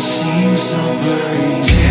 seems so blurry